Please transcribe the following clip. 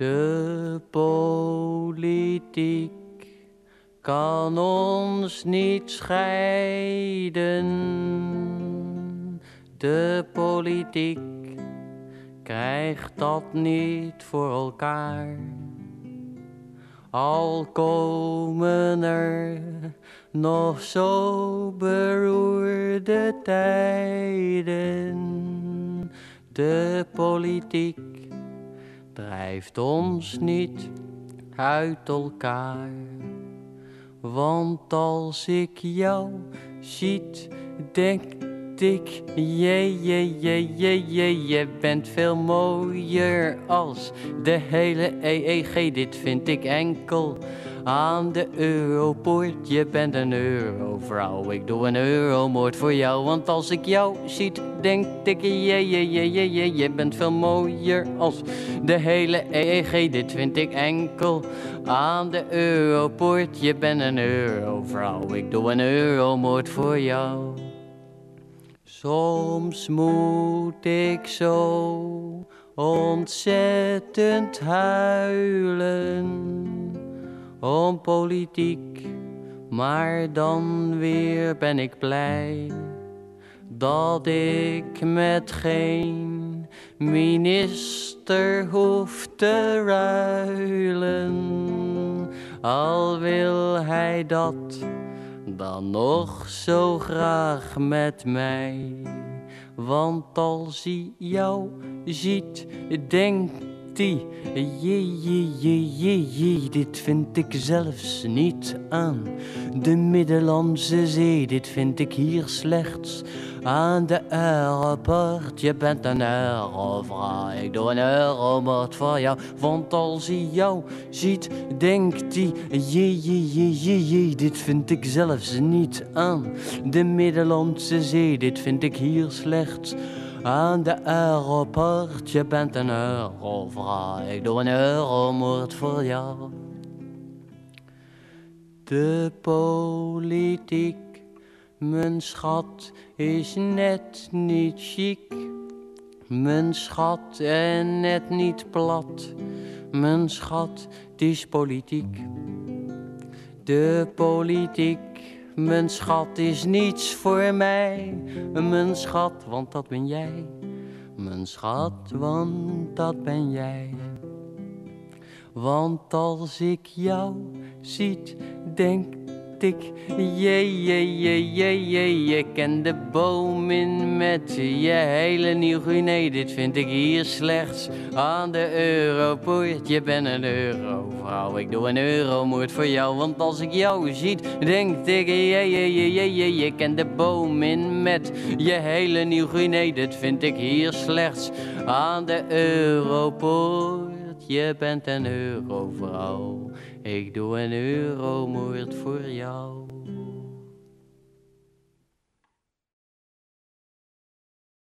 De politiek kan ons niet scheiden. De politiek krijgt dat niet voor elkaar. Al komen er nog zo beroerde tijden. De politiek drijft ons niet uit elkaar. Want als ik jou ziet, denk ik, je, je, je, je, je, je bent veel mooier als de hele EEG. Dit vind ik enkel aan de Europoort. Je bent een eurovrouw, ik doe een euromoord voor jou. Want als ik jou ziet, denk ik, je, je, je, je, je, je bent veel mooier als de hele EEG. Dit vind ik enkel aan de Europoort. Je bent een eurovrouw, ik doe een euromoord voor jou. Soms moet ik zo ontzettend huilen om politiek, maar dan weer ben ik blij dat ik met geen minister hoef te ruilen, al wil hij dat dan nog zo graag met mij. Want als hij jou ziet, denkt hij, je, je, je, je, je, dit vind ik zelfs niet aan. De Middellandse Zee, dit vind ik hier slechts aan de aeroport. Je bent een eurovrouw, ik doe een euromoord voor jou. Want als hij jou ziet, denkt hij, je, je, je, je, je, dit vind ik zelfs niet aan. De Middellandse Zee, dit vind ik hier slechts aan de aeroport. Je bent een eurovrouw, ik doe een euromoord voor jou. De politiek, mijn schat, is net niet chic. Mijn schat en net niet plat. Mijn schat, het is politiek. De politiek, mijn schat, is niets voor mij. Mijn schat, want dat ben jij. Mijn schat, want dat ben jij. Want als ik jou ziet, denk ik, je, je, de boom in met je hele Nieuw-Guinea. Dit vind ik hier slechts aan de Europoort. Je bent een eurovrouw, ik doe een euromoord voor jou. Want als ik jou ziet, denk ik, je, je, je, je, je, je ken de boom in met je hele Nieuw-Guinea. Dit vind ik hier slechts aan de Europoort. Je bent een eurovrouw. Ik doe een euromoord voor.